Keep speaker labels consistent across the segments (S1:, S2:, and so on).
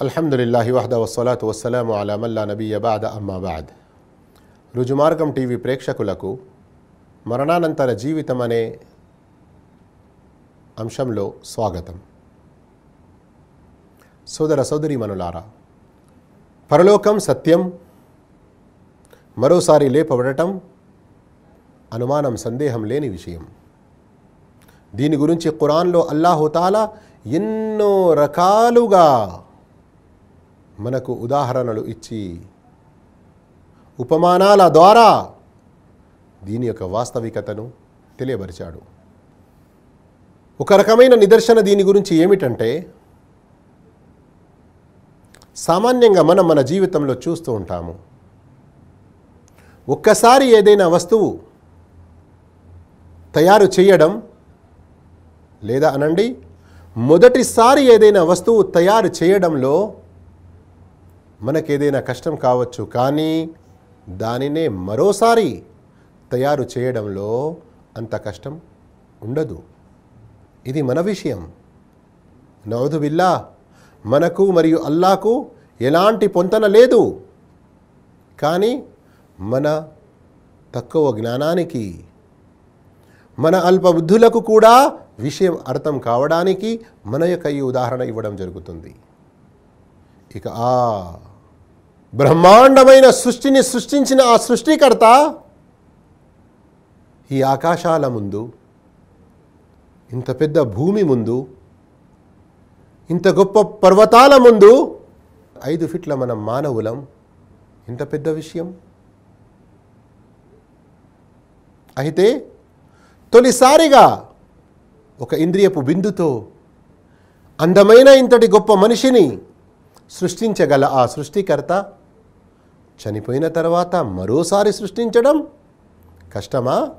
S1: అల్హమ్దుల్లాహి వహద వస్సలాతు వస్సలాము అలా మల్లా నబీయ బాద అమ్మాబాద్ రుజుమార్గం టీవీ ప్రేక్షకులకు మరణానంతర జీవితం అనే అంశంలో స్వాగతం. సోదర సోదరీమణులారా పరలోకం సత్యం మరోసారి లేపబడటం అనుమానం సందేహం లేని విషయం. దీని గురించి ఖురాన్లో అల్లాహుతాలా ఎన్నో రకాలుగా మనకు ఉదాహరణలు ఇచ్చి ఉపమానాల ద్వారా దీని యొక్క వాస్తవికతను తెలియపరిచాడు ఒక రకమైన నిదర్శన దీని గురించి ఏమిటంటే సామాన్యంగా మనం మన జీవితంలో చూస్తూ ఉంటాము. ఒక్కసారి ఏదైనా వస్తువు తయారు చేయడం లేదా అనండి మొదటిసారి ఏదైనా వస్తువు తయారు చేయడంలో మనకేదైనా కష్టం కావచ్చు కానీ దానినే మరోసారి తయారు చేయడంలో అంత కష్టం ఉండదు. ఇది మన విషయం. నవదు బిల్లా మనకు మరియు అల్లాకు ఎలాంటి పొంతన లేదు. కానీ మన తక్కువ జ్ఞానానికి మన అల్పబుద్ధులకు కూడా విషయం అర్థం కావడానికి మన యొక్క ఈ ఉదాహరణ ఇవ్వడం జరుగుతుంది. ఇక ఆ బ్రహ్మాండమైన సృష్టిని సృష్టించిన ఆ సృష్టికర్త ఈ ఆకాశాల ముందు ఇంత పెద్ద భూమి ముందు ఇంత గొప్ప పర్వతాల ముందు ఐదు ఫిట్ల మనం మానవులం ఇంత పెద్ద విషయం. అయితే తొలిసారిగా ఒక ఇంద్రియపు బిందుతో అందమైన ఇంతటి గొప్ప మనిషిని సృష్టించగల ఆ సృష్టికర్త చనిపోయిన తర్వాత మరోసారి సృష్టించడం కష్టమా?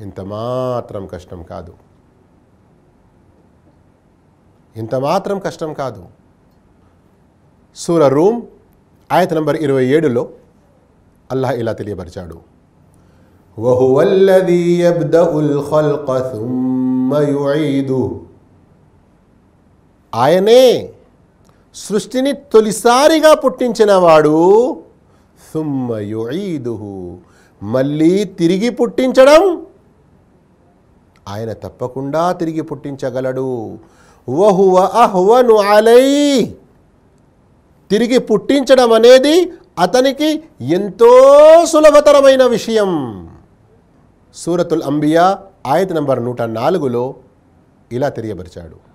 S1: ఇంత మాత్రం కష్టం కాదు. ఇంత మాత్రం కష్టం కాదు. సూర రూమ్ ఆయత నంబర్ ఇరవై ఏడులో అల్లాహ్ ఇలా తెలియపరిచాడు. ఆయనే సృష్టిని తొలిసారిగా పుట్టించినవాడు సుమ్మ యుఈదుహు మళ్ళీ తిరిగి పుట్టించడం ఆయన తప్పకుండా తిరిగి పుట్టించగలడు. వహువ అహ్వను అలై తిరిగి పుట్టించడం అనేది అతనికి ఎంతో సులభతరమైన విషయం. సూరతుల్ అంబియా ఆయత నంబర్ నూట నాలుగులో ఇలా తెలియపరిచాడు.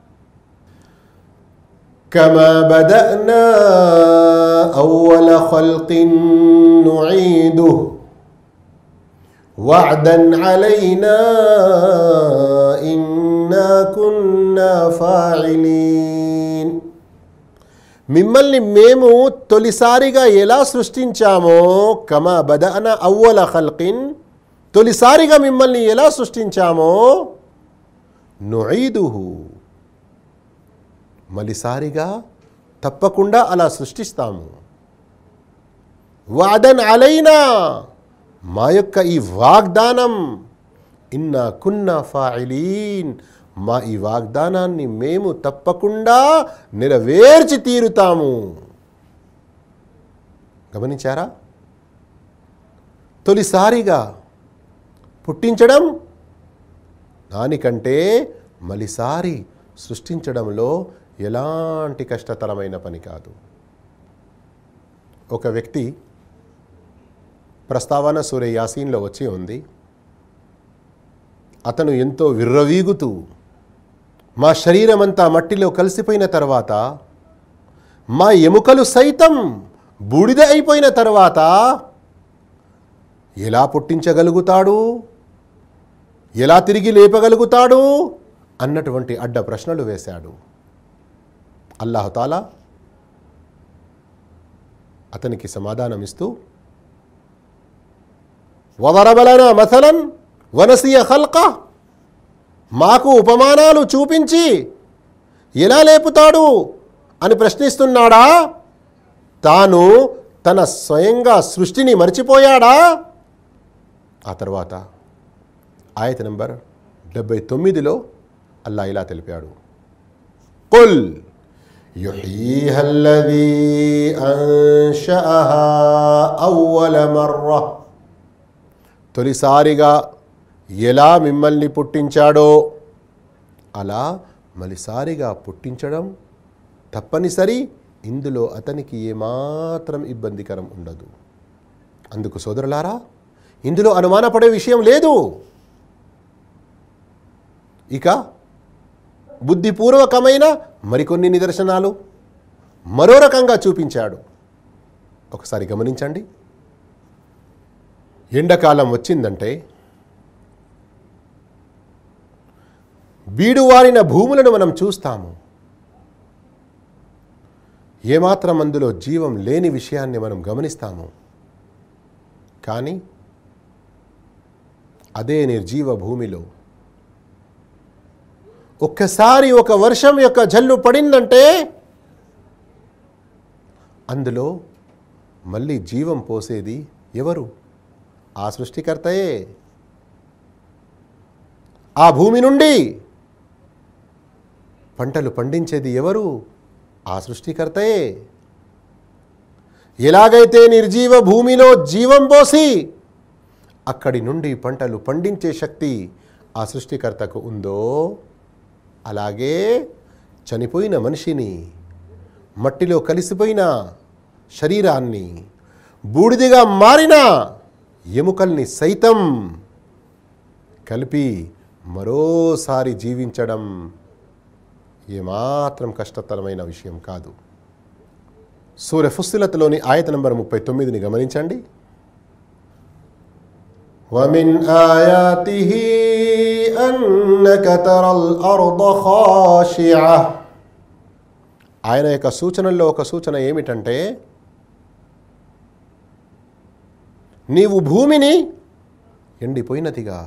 S1: كما بدأنا أول خلق نعيده وعدا علينا إنا كنا فاعلين మిమ్మల్ని మేము తొలిసారిగా ఎలా సృష్టించామో కమా బదన అవ్వల ఖల్కిన్ తొలిసారిగా మిమ్మల్ని ఎలా సృష్టించామో నుఈదుహు మలిసారిగా తప్పకుండా అలా సృష్టిస్తాము. వాదన్ అలైనా మా యొక్క ఈ వాగ్దానం. ఇన్నా కున్నా ఫాయిలీన్. మా ఈ వాగ్దానాన్ని మేము తప్పకుండా నెరవేర్చి తీరుతాము. గమనించారా? తొలిసారిగా పుట్టించడం దానికంటే మలిసారి సృష్టించడంలో ఎలాంటి కష్టతరమైన పని కాదు. ఒక వ్యక్తి ప్రస్తావన సూర్య యాసీన్లో వచ్చి ఉంది. అతను ఎంతో విర్రవీగుతూ మా శరీరమంతా మట్టిలో కలిసిపోయిన తర్వాత మా ఎముకలు సైతం బూడిద అయిపోయిన తర్వాత ఎలా పుట్టించగలుగుతాడు? ఎలా తిరిగి లేపగలుగుతాడు? అన్నటువంటి అడ్డ ప్రశ్నలు వేశాడు. అల్లాహతాలా అతనికి సమాధానమిస్తూ వదరబలన మథలన్ వనసియ హల్క మాకు ఉపమానాలు చూపించి ఎలా లేపుతాడు అని ప్రశ్నిస్తున్నాడా? తాను తన స్వయంగా సృష్టిని మర్చిపోయాడా? ఆ తర్వాత ఆయత నెంబర్ డెబ్బై తొమ్మిదిలో అల్లా ఇలా తెలిపాడు. కుల్ يحييها الذي أنشأها أول مرة తొలిసారిగా ఎలా మిమ్మల్ని పుట్టించాడో అలా మలిసారిగా పుట్టించడం తప్పనిసరి ఇందులో అతనికి ఏమాత్రం ఇబ్బందికరం ఉండదు అందుకు సోదరులారా ఇందులో అనుమానపడే విషయం లేదు ఇక బుద్ధిపూర్వకమైన మరికొన్ని నిదర్శనాలు మరో రకంగా చూపించాడు. ఒకసారి గమనించండి. ఎండాకాలం వచ్చిందంటే బీడువారిన భూములను మనం చూస్తాము. ఏమాత్రం అందులో జీవం లేని విషయాన్ని మనం గమనిస్తాము. కానీ అదే నిర్జీవ భూమిలో ఒక్కసారి ఒక వర్షం యొక్క జల్లు పడిందంటే అందులో మళ్ళీ జీవం పోసేది ఎవరు? ఆ సృష్టికర్తయే. ఆ భూమి నుండి పంటలు పండించేది ఎవరు? ఆ సృష్టికర్తయే. ఎలాగైతే నిర్జీవ భూమిలో జీవం పోసి అక్కడి నుండి పంటలు పండించే శక్తి ఆ సృష్టికర్తకు ఉందో అలాగే చనిపోయిన మనిషిని మట్టిలో కలిసిపోయిన శరీరాన్ని బూడిదిగా మారిన ఎముకల్ని సైతం కలిపి మరోసారి జీవించడం ఏమాత్రం కష్టతరమైన విషయం కాదు. సూర్య ఫుస్సిలతలోని ఆయత నంబర్ ముప్పై తొమ్మిదిని గమనించండి. ومن آياته أنك ترى الأرض خاشعة ఆయన యొక్క సూచనల్లో ఒక సూచన ఏమిటంటే నీవు భూమిని ఎండిపోయినదిగా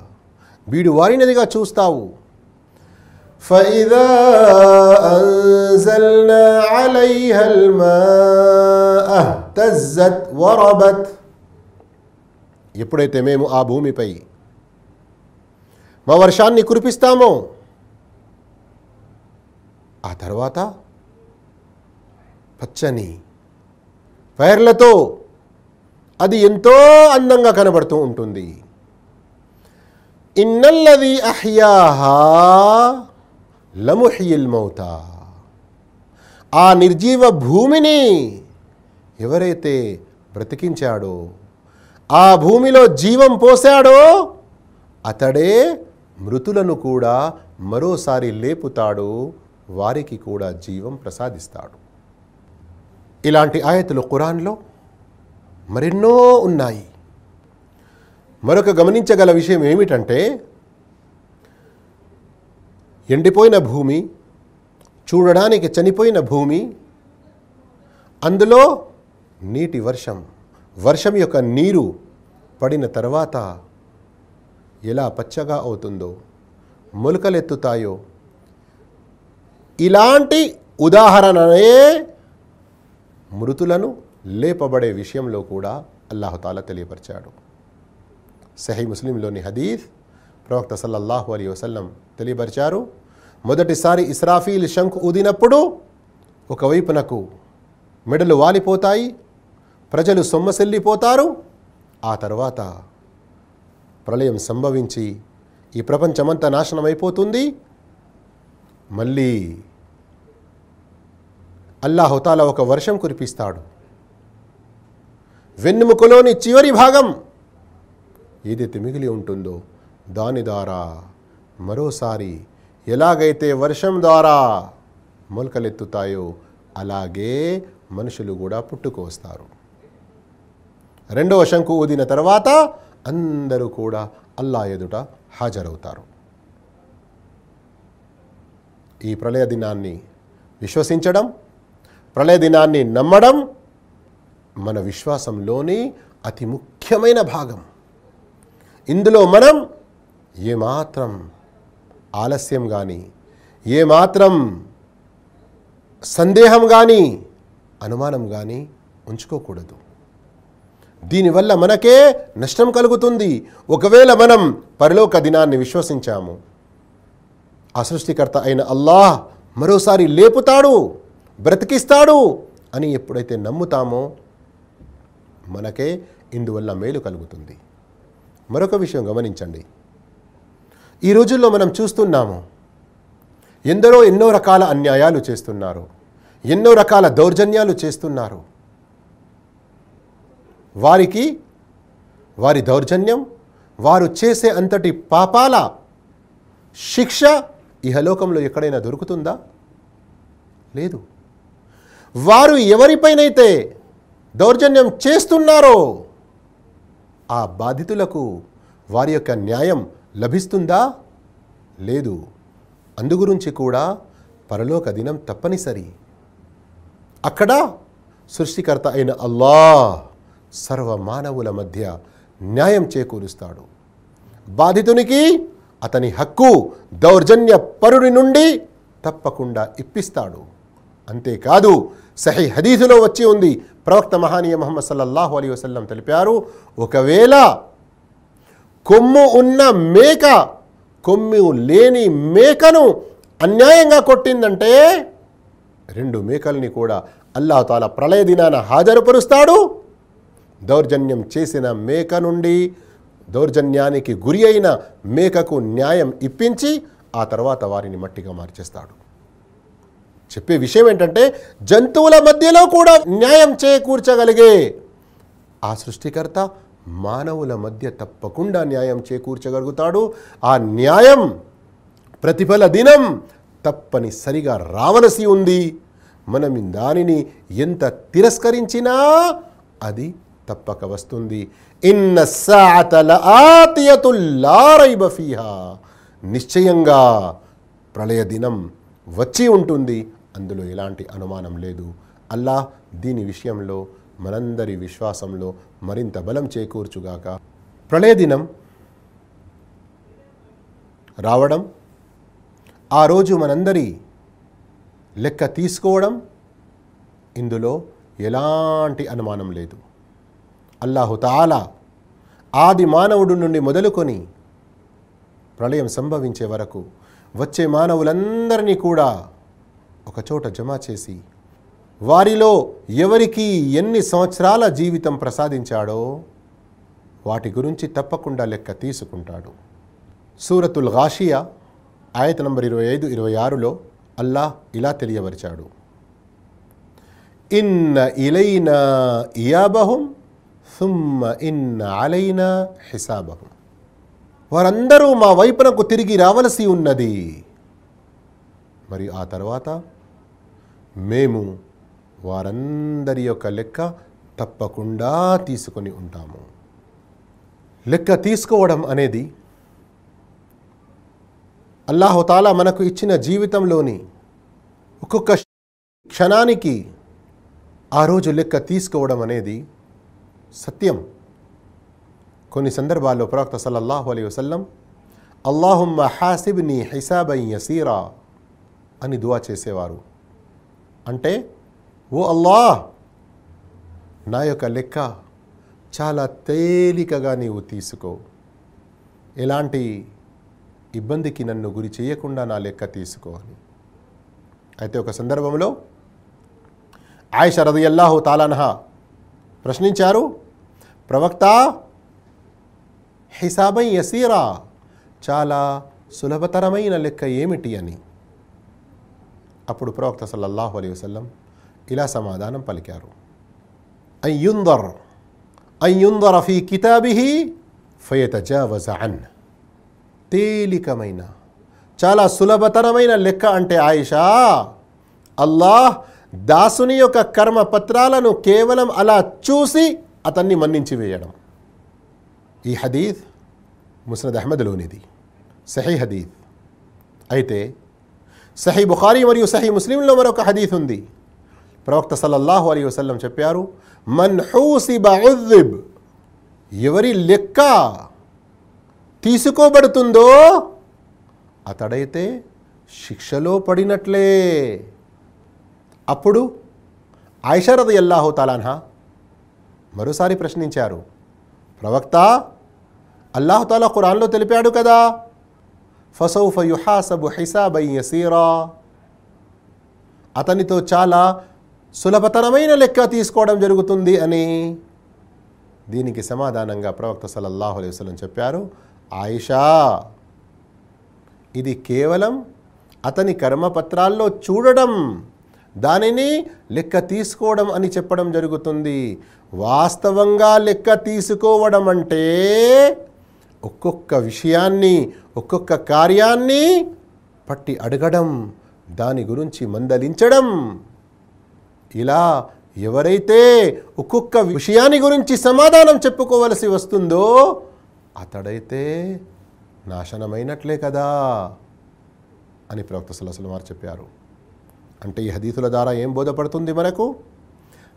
S1: వీడు వారినదిగా చూస్తావు فإذا أنزلنا عليها الماء اهتزت وربت ఎప్పుడైతే మేము ఆ భూమిపై మా వర్షాన్ని కురిపిస్తామో ఆ తర్వాత పచ్చని పైర్లతో అది ఎంతో అందంగా కనబడుతూ ఉంటుంది. ఇన్నల్లది అహ్యాహా లముహిల్ మౌత. ఆ నిర్జీవ భూమిని ఎవరైతే బ్రతికించాడో ఆ భూమిలో జీవం పోశాడో అతడే మృతులను కూడా మరోసారి లేపుతాడు వారికి కూడా జీవం ప్రసాదిస్తాడు. ఇలాంటి ఆయతులు ఖురాన్లో మరెన్నో ఉన్నాయి. మరొక గమనించగల విషయం ఏమిటంటే ఎండిపోయిన భూమి చూడడానికి చనిపోయిన భూమి అందులో నీటి వర్షం. వర్షం యొక్క నీరు పడిన తర్వాత ఎలా పచ్చగా అవుతుందో మొలకలెత్తుతాయో. ఇలాంటి ఉదాహరణనే మృతులను లేపబడే విషయంలో కూడా అల్లాహతాలా తెలియపరిచాడు. సహీ ముస్లింలోని హదీఫ్ ప్రవక్త సల్లల్లాహు అలీ వసల్లం తెలియపరిచారు. మొదటిసారి ఇస్రాఫీల్ శంఖ్ ఊదినప్పుడు ఒకవైపునకు మెడలు వాలిపోతాయి ప్రజలు సొమ్మసెల్లిపోతారు ఆ తర్వాత ప్రళయం సంభవించి ఈ ప్రపంచమంతా నాశనమైపోతుంది. మళ్ళీ అల్లాహుతాల ఒక వర్షం కురిపిస్తాడు. వెన్నెముకలోని చివరి భాగం ఏదైతే మిగిలి ఉంటుందో దాని ద్వారా మరోసారి ఎలాగైతే వర్షం ద్వారా మొలకలెత్తుతాయో అలాగే మనుషులు కూడా పుట్టుకు వస్తారు. రెండవ శంకు ఊదిన తర్వాత అందరూ కూడా అల్లా ఎదుట హాజరవుతారు. ఈ ప్రళయ దినాన్ని విశ్వసించడం ప్రళయ దినాన్ని నమ్మడం మన విశ్వాసంలోని అతి ముఖ్యమైన భాగం. ఇందులో మనం ఏమాత్రం ఆలస్యం కానీ ఏమాత్రం సందేహం కానీ అనుమానం కానీ ఉంచుకోకూడదు. దీనివల్ల మనకే నష్టం కలుగుతుంది. ఒకవేళ మనం పరలోక దినాన్ని విశ్వసించాము. ఆ సృష్టికర్త అయిన అల్లాహ్ మరోసారి లేపుతాడు బ్రతికిస్తాడు అని ఎప్పుడైతే నమ్ముతామో మనకే ఇందువల్ల మేలు కలుగుతుంది. మరొక విషయం గమనించండి. ఈ రోజుల్లో మనం చూస్తున్నాము ఎందరో ఎన్నో రకాల అన్యాయాలు చేస్తున్నారు ఎన్నో రకాల దౌర్జన్యాలు చేస్తున్నారు. వారికి వారి దౌర్జన్యం వారు చేసే అంతటి పాపాల శిక్ష ఇహలోకంలో ఎక్కడైనా దొరుకుతుందా? లేదు. వారు ఎవరిపైనైతే దౌర్జన్యం చేస్తున్నారో ఆ బాధితులకు వారి యొక్క న్యాయం లభిస్తుందా? లేదు. అందుగురించి కూడా పరలోక దినం తప్పనిసరి. అక్కడ సృష్టికర్త అయిన అల్లాహ్ సర్వ మానవుల మధ్య న్యాయం చేకూరుస్తాడు. బాధితునికి అతని హక్కు దౌర్జన్య పరుడి నుండి తప్పకుండా ఇప్పిస్తాడు. అంతేకాదు సహీ హదీసులో వచ్చి ఉంది. ప్రవక్త మహానీయ మహమ్మద్ సల్లల్లాహు అలీ వసల్లం తెలిపారు ఒకవేళ కొమ్ము ఉన్న మేక కొమ్ము లేని మేకను అన్యాయంగా కొట్టిందంటే రెండు మేకల్ని కూడా అల్లాహతాల ప్రళయ దినాన హాజరుపరుస్తాడు. దౌర్జన్యం చేసిన మేక నుండి దౌర్జన్యానికి గురి అయిన మేకకు న్యాయం ఇప్పించి ఆ తర్వాత వారిని మట్టిగా మార్చేస్తాడు. చెప్పే విషయం ఏంటంటే జంతువుల మధ్యలో కూడా న్యాయం చేకూర్చగలిగే ఆ సృష్టికర్త మానవుల మధ్య తప్పకుండా న్యాయం చేకూర్చగలుగుతాడు. ఆ న్యాయం ప్రతిఫల దినం తప్పనిసరిగా రావలసి ఉంది. మనం దానిని ఎంత తిరస్కరించినా అది తప్పక వస్తుంది. ఇన్న సాతల ఫీహా. నిశ్చయంగా ప్రళయ దినం వచ్చి ఉంటుంది. అందులో ఎలాంటి అనుమానం లేదు. అల్లాహ్ దీని విషయంలో మనందరి విశ్వాసంలో మరింత బలం చేకూర్చుగాక. ప్రళయ దినం రావడం ఆ రోజు మనందరి లెక్క తీసుకోవడం ఇందులో ఎలాంటి అనుమానం లేదు. అల్లాహుతాలా ఆది మానవుడు నుండి మొదలుకొని ప్రళయం సంభవించే వరకు వచ్చే మానవులందరినీ కూడా ఒకచోట జమ చేసి వారిలో ఎవరికి ఎన్ని సంవత్సరాల జీవితం ప్రసాదించాడో వాటి గురించి తప్పకుండా లెక్క తీసుకుంటాడు. సూరతుల్ గాషియా ఆయత నంబర్ ఇరవై ఐదు ఇరవై ఆరులో అల్లాహ్ ఇలా తెలియవరిచాడు. ఇన్న ఇలైనా ఇయాబహుం సుమ్మ ఇన్ అలైనా హిసాబహుం వారందరూ మా వైపునకు తిరిగి రావలసి ఉన్నది. మరి ఆ తర్వాత మేము వారందరి యొక్క లెక్క తప్పకుండా తీసుకొని ఉంటాము. లెక్క తీసుకోవడం అనేది అల్లాహుతాలా మనకు ఇచ్చిన జీవితంలోని ఒక్కొక్క క్షణానికి ఆ రోజు లెక్క తీసుకోవడం అనేది సత్యం. కొన్ని సందర్భాల్లో ప్రవక్త సల్లల్లాహు అలీ వసల్లం అల్లాహుమ్మ హాసిబ్ని హిసాబై యసీరా అని దువా చేసేవారు. అంటే ఓ అల్లాహ్ నా యొక్క లెక్క చాలా తేలికగా నీవు తీసుకో. ఎలాంటి ఇబ్బందికి నన్ను గురి చేయకుండా నా లెక్క తీసుకో అని. అయితే ఒక సందర్భంలో ఆయిష రదియల్లాహు తాలానహా ప్రశ్నించారు. ప్రవక్త హిసాబై యసీరా చాలా సులభతరమైన లెక్క ఏమిటి అని. అప్పుడు ప్రవక్త సల్లల్లాహు అలైహి వసల్లం ఇలా సమాధానం పలికారు. అయ్యుందర్ అయ్యుందర్ ఫీ కితాబిహి ఫయతజావజ అన్. తేలికమైన చాలా సులభతరమైన లెక్క అంటే ఆయిషా అల్లాహ్ దాసుని యొక్క కర్మ పత్రాలను కేవలం అలా చూసి అతన్ని మన్నించి వేయడం. ఈ హదీద్ ముస్నద్ అహ్మద్లోనిది. సహీ హదీద్ అయితే సహీ బుఖారీ మరియు సహీ ముస్లింలో మరొక హదీత్ ఉంది. ప్రవక్త సల్లల్లాహు అలీ వసల్లం చెప్పారు మన్ హూసిబ ఎవరి లెక్క తీసుకోబడుతుందో అతడైతే శిక్షలో పడినట్లే. అప్పుడు ఐషరద అల్లాహు తాలాన్హా మరోసారి ప్రశ్నించారు ప్రవక్త అల్లాహుతాలా ఖురాన్లో తెలిపాడు కదా ఫసౌఫ యుహాసబు హిసాబై యసీరా. అతనితో చాలా సులభతరమైన లెక్క తీసుకోవడం జరుగుతుంది అని దీనికి సమాధానంగా ప్రవక్త సల్లల్లాహు అలైహి చెప్పారు ఆయిషా ఇది కేవలం అతని కర్మపత్రాల్లో చూడడం దానిని లెక్క తీసుకోవడం అని చెప్పడం జరుగుతుంది. వాస్తవంగా లెక్క తీసుకోవడం అంటే ఒక్కొక్క విషయాన్ని ఒక్కొక్క కార్యాన్ని పట్టి అడగడం దాని గురించి మందలించడం. ఇలా ఎవరైతే ఒక్కొక్క విషయాన్ని గురించి సమాధానం చెప్పుకోవలసి వస్తుందో అతడైతే నాశనమైనట్లే కదా అని ప్రవక్త సలసలు వారు చెప్పారు. అంటే ఈ హదీసుల ద్వారా ఏం బోధపడుతుంది మనకు?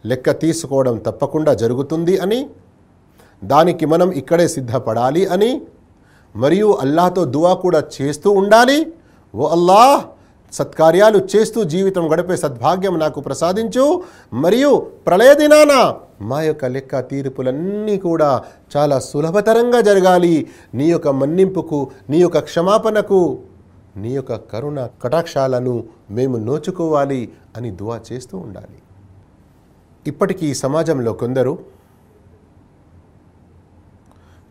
S1: లెక్క తీసుకోవడం తప్పకుండా జరుగుతుంది అని దానికి మనం ఇక్కడే సిద్ధపడాలి అని మరియు అల్లాహతో దువా కూడా చేస్తూ ఉండాలి. ఓ అల్లాహ్ సత్కార్యాలు చేస్తూ జీవితం గడిపే సద్భాగ్యం నాకు ప్రసాదించు. మరియు ప్రళయ దినాన మా యొక్క లెక్క తీర్పులన్నీ కూడా చాలా సులభతరంగా జరగాలి. నీ యొక్క మన్నింపుకు నీ యొక్క క్షమాపణకు నీ యొక్క కరుణ కటాక్షాలను మేము నోచుకోవాలి అని దువా చేస్తూ ఉండాలి. ఇప్పటికీ ఈ సమాజంలో కొందరు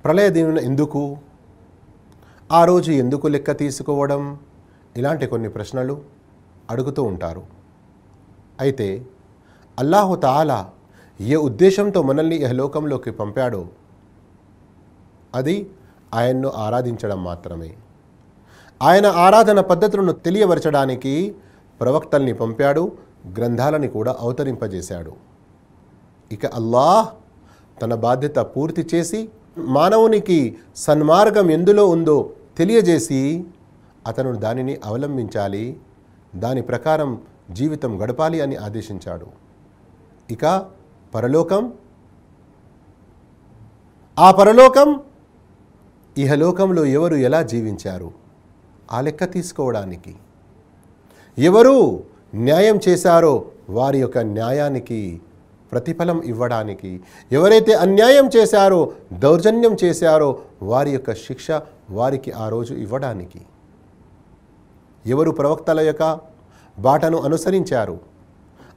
S1: ప్రళయ దిన ఎందుకు ఆ రోజు ఎందుకు లెక్క తీసుకోవడం ఇలాంటి కొన్ని ప్రశ్నలు అడుగుతూ ఉంటారు. అయితే అల్లాహు తాలా ఏ ఉద్దేశంతో మనల్ని యహలోకంలోకి పంపాడో అది ఆయన్ను ఆరాధించడం మాత్రమే. ఆయన ఆరాధన పద్ధతులను తెలియవరచడానికి ప్రవక్తల్ని పంపాడు గ్రంథాలని కూడా అవతరింపజేశాడు. ఇక అల్లాహ్ తన బాధ్యత పూర్తి చేసి మానవునికి సన్మార్గం ఎందులో ఉందో తెలియజేసి అతను దానిని అవలంబించాలి దాని ప్రకారం జీవితం గడపాలి అని ఆదేశించాడు. ఇక పరలోకం ఆ పరలోకం ఇహలోకంలో ఎవరు ఎలా జీవించారు? ఆ లెక్క తీసుకోవడానికి. ఎవరు న్యాయం చేశారో వారి యొక్క న్యాయానికి ప్రతిఫలం ఇవ్వడానికి. ఎవరైతే అన్యాయం చేశారో దౌర్జన్యం చేశారో వారి యొక్క శిక్ష వారికి ఆ రోజు ఇవ్వడానికి. ఎవరు ప్రవక్తల యొక్క బాటను అనుసరించారు?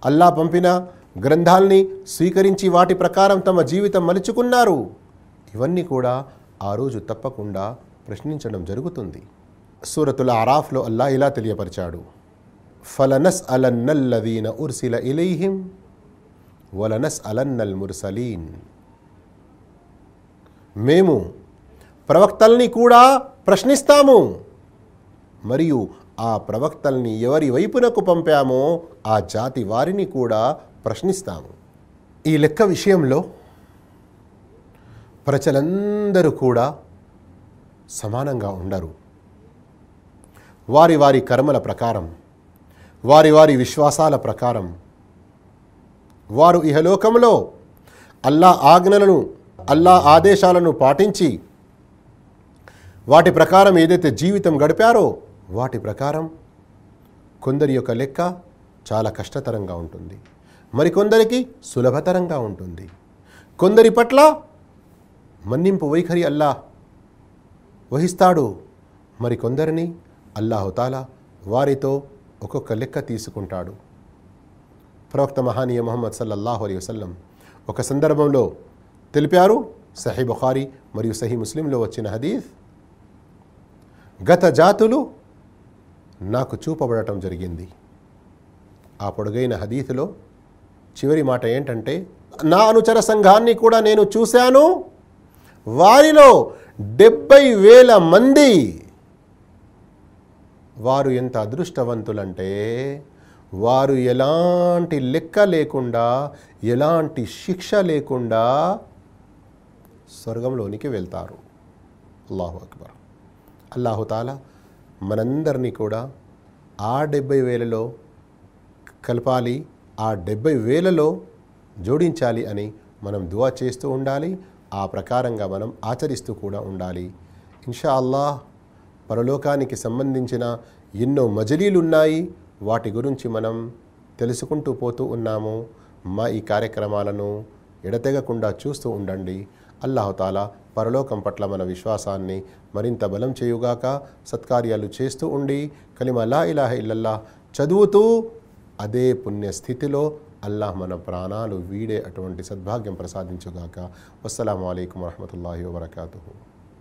S1: అల్లా పంపిన గ్రంథాల్ని స్వీకరించి వాటి ప్రకారం తమ జీవితం మలుచుకున్నారు? ఇవన్నీ కూడా ఆ రోజు తప్పకుండా ప్రశ్నించడం జరుగుతుంది. సూరతుల ఆరాఫ్లో అల్లా ఇలా తెలియపరిచాడు. ఫలనస్ అలన్నల్లదీన ఉర్సిల ఇలైహిం వలనస్ అలన్నల్ ముర్సలీన్. మేము ప్రవక్తల్ని కూడా ప్రశ్నిస్తాము మరియు ఆ ప్రవక్తల్ని ఎవరి వైపునకు పంపామో ఆ జాతి వారిని కూడా ప్రశ్నిస్తాము. ఈ లెక్క విషయంలో ప్రజలందరూ కూడా సమానంగా ఉండరు. వారి వారి కర్మల ప్రకారం వారి వారి విశ్వాసాల ప్రకారం. వారు ఇహలోకంలో అల్లా ఆజ్ఞలను అల్లా ఆదేశాలను పాటించి వాటి ప్రకారం ఏదైతే జీవితం గడిపారో వాటి ప్రకారం కొందరి యొక్క లెక్క చాలా కష్టతరంగా ఉంటుంది. మరికొందరికి సులభతరంగా ఉంటుంది. కొందరి పట్ల మన్నింపు వైఖరి అల్లా వహిస్తాడు. మరికొందరిని అల్లాహుతాలా వారితో ఒక్కొక్క లెక్క తీసుకుంటాడు. ప్రవక్త మహానీయ మొహమ్మద్ సల్లల్లాహు అలీ వసల్లం ఒక సందర్భంలో తెలిపారు సహీ బుఖారి మరియు సహీ ముస్లింలో వచ్చిన హదీఫ్ గత జాతులు నాకు చూపబడటం జరిగింది. ఆ పొడుగైన హదీఫ్లో చివరి మాట ఏంటంటే నా అనుచర సంఘాన్ని కూడా నేను చూశాను. వారిలో డెబ్బై వేల మంది వారు ఎంత అదృష్టవంతులంటే వారు ఎలాంటి లెక్క లేకుండా ఎలాంటి శిక్ష లేకుండా స్వర్గంలోనికి వెళ్తారు. అల్లాహు అక్బర్. అల్లాహుతాలా మనందరినీ కూడా ఆ డెబ్బై వేలలో కలపాలి ఆ డెబ్బై వేలలో జోడించాలి అని మనం దువా చేస్తూ ఉండాలి. ఆ ప్రకారంగా మనం ఆచరిస్తూ కూడా ఉండాలి. ఇన్షా అల్లాహ్ పరలోకానికి సంబంధించిన ఎన్నో మజలీలు ఉన్నాయి వాటి గురించి మనం తెలుసుకుంటూ పోతూ ఉన్నాము. మా ఈ కార్యక్రమాలను ఎడతెగకుండా చూస్తూ ఉండండి. అల్లాహతాలా పరలోకం పట్ల మన విశ్వాసాన్ని మరింత బలం చేయుగాక సత్కార్యాలు చేస్తూ ఉండి కలిమలా ఇలాహ ఇల్లల్లా చదువుతూ అదే పుణ్యస్థితిలో అల్లాహ్ మన ప్రాణాలు వీడే అటువంటి సద్భాగ్యం ప్రసాదించుగాక. వస్సలం అయికం వరహతుల్లా వబర్కాతూ